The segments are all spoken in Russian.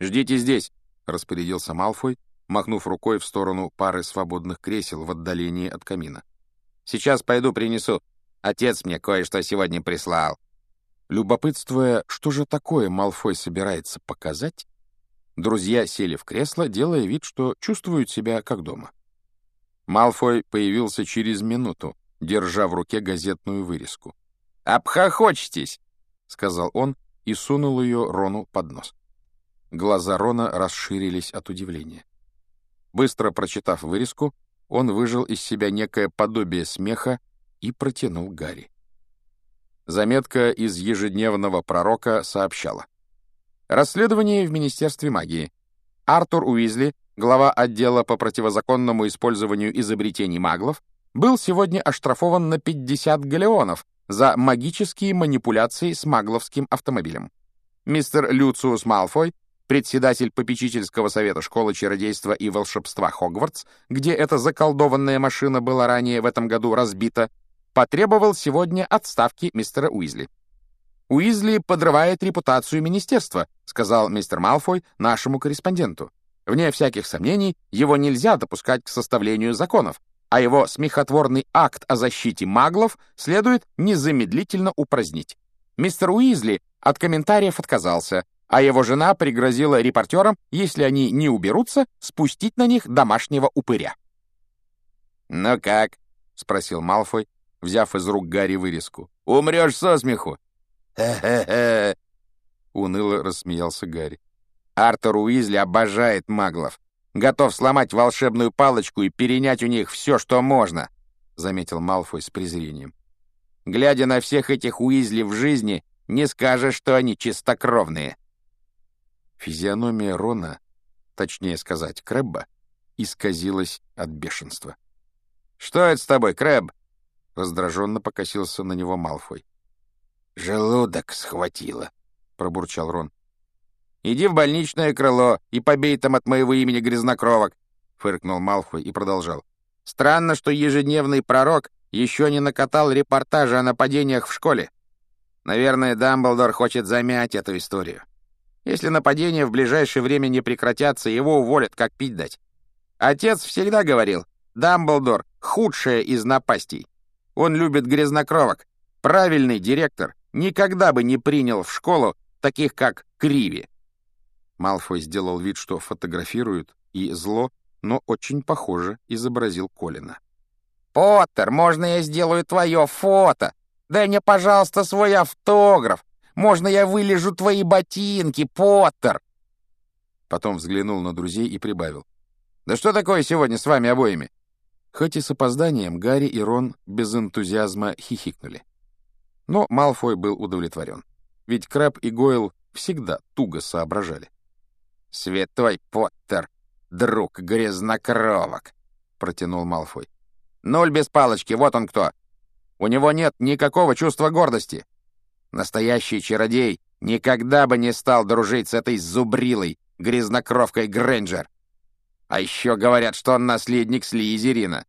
«Ждите здесь», — распорядился Малфой, махнув рукой в сторону пары свободных кресел в отдалении от камина. «Сейчас пойду принесу. Отец мне кое-что сегодня прислал». Любопытствуя, что же такое Малфой собирается показать, друзья сели в кресло, делая вид, что чувствуют себя как дома. Малфой появился через минуту, держа в руке газетную вырезку. «Обхохочетесь!» — сказал он и сунул ее Рону под нос. Глаза Рона расширились от удивления. Быстро прочитав вырезку, он выжил из себя некое подобие смеха и протянул Гарри. Заметка из ежедневного пророка сообщала. Расследование в Министерстве магии. Артур Уизли, глава отдела по противозаконному использованию изобретений маглов, был сегодня оштрафован на 50 галеонов за магические манипуляции с магловским автомобилем. Мистер Люциус Малфой, председатель попечительского совета школы чародейства и волшебства Хогвартс, где эта заколдованная машина была ранее в этом году разбита, потребовал сегодня отставки мистера Уизли. «Уизли подрывает репутацию министерства», сказал мистер Малфой нашему корреспонденту. Вне всяких сомнений, его нельзя допускать к составлению законов, а его смехотворный акт о защите маглов следует незамедлительно упразднить. Мистер Уизли от комментариев отказался, а его жена пригрозила репортерам, если они не уберутся, спустить на них домашнего упыря. «Ну как?» — спросил Малфой, взяв из рук Гарри вырезку. «Умрешь со смеху!» «Хе-хе-хе!» — уныло рассмеялся Гарри. «Артур Уизли обожает маглов готов сломать волшебную палочку и перенять у них все, что можно», — заметил Малфой с презрением. «Глядя на всех этих Уизли в жизни, не скажешь, что они чистокровные». Физиономия Рона, точнее сказать, Крэбба, исказилась от бешенства. «Что это с тобой, Крэб?» — раздраженно покосился на него Малфой. «Желудок схватило», — пробурчал Рон. Иди в больничное крыло и побей там от моего имени грязнокровок», — фыркнул Малфой и продолжал. «Странно, что ежедневный пророк еще не накатал репортажи о нападениях в школе. Наверное, Дамблдор хочет замять эту историю. Если нападения в ближайшее время не прекратятся, его уволят, как пить дать. Отец всегда говорил, Дамблдор — худшая из напастей. Он любит грязнокровок. Правильный директор никогда бы не принял в школу таких, как Криви. Малфой сделал вид, что фотографирует, и зло, но очень похоже, изобразил Колина. «Поттер, можно я сделаю твое фото? Дай мне, пожалуйста, свой автограф. Можно я вылежу твои ботинки, Поттер?» Потом взглянул на друзей и прибавил. «Да что такое сегодня с вами обоими?» Хоть и с опозданием, Гарри и Рон без энтузиазма хихикнули. Но Малфой был удовлетворен. Ведь Краб и Гойл всегда туго соображали. «Святой Поттер, друг грязнокровок!» — протянул Малфой. «Нуль без палочки, вот он кто! У него нет никакого чувства гордости. Настоящий чародей никогда бы не стал дружить с этой зубрилой, грязнокровкой Грэнджер. А еще говорят, что он наследник Слизерина».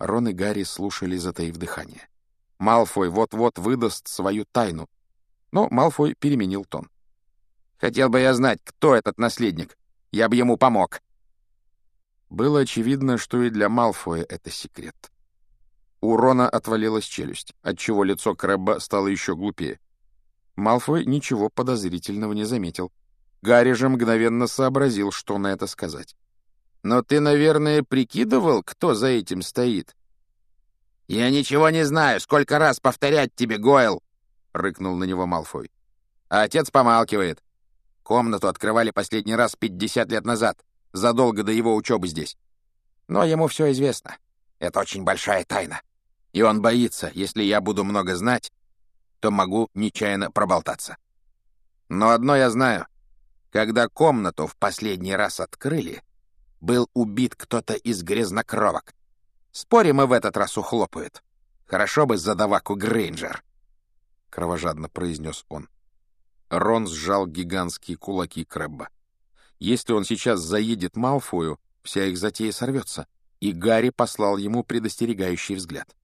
Рон и Гарри слушали, затаив дыхание. Малфой вот-вот выдаст свою тайну. Но Малфой переменил тон. Хотел бы я знать, кто этот наследник. Я бы ему помог». Было очевидно, что и для Малфоя это секрет. У Рона отвалилась челюсть, отчего лицо Крэбба стало еще глупее. Малфой ничего подозрительного не заметил. Гарри же мгновенно сообразил, что на это сказать. «Но ты, наверное, прикидывал, кто за этим стоит?» «Я ничего не знаю. Сколько раз повторять тебе, Гойл!» — рыкнул на него Малфой. А отец помалкивает. Комнату открывали последний раз 50 лет назад, задолго до его учебы здесь. Но ему все известно. Это очень большая тайна. И он боится, если я буду много знать, то могу нечаянно проболтаться. Но одно я знаю. Когда комнату в последний раз открыли, был убит кто-то из грязнокровок. Спорим, и в этот раз ухлопают. Хорошо бы задаваку Грейнджер, — кровожадно произнес он. Рон сжал гигантские кулаки Крэбба. Если он сейчас заедет Малфою, вся их затея сорвется, и Гарри послал ему предостерегающий взгляд.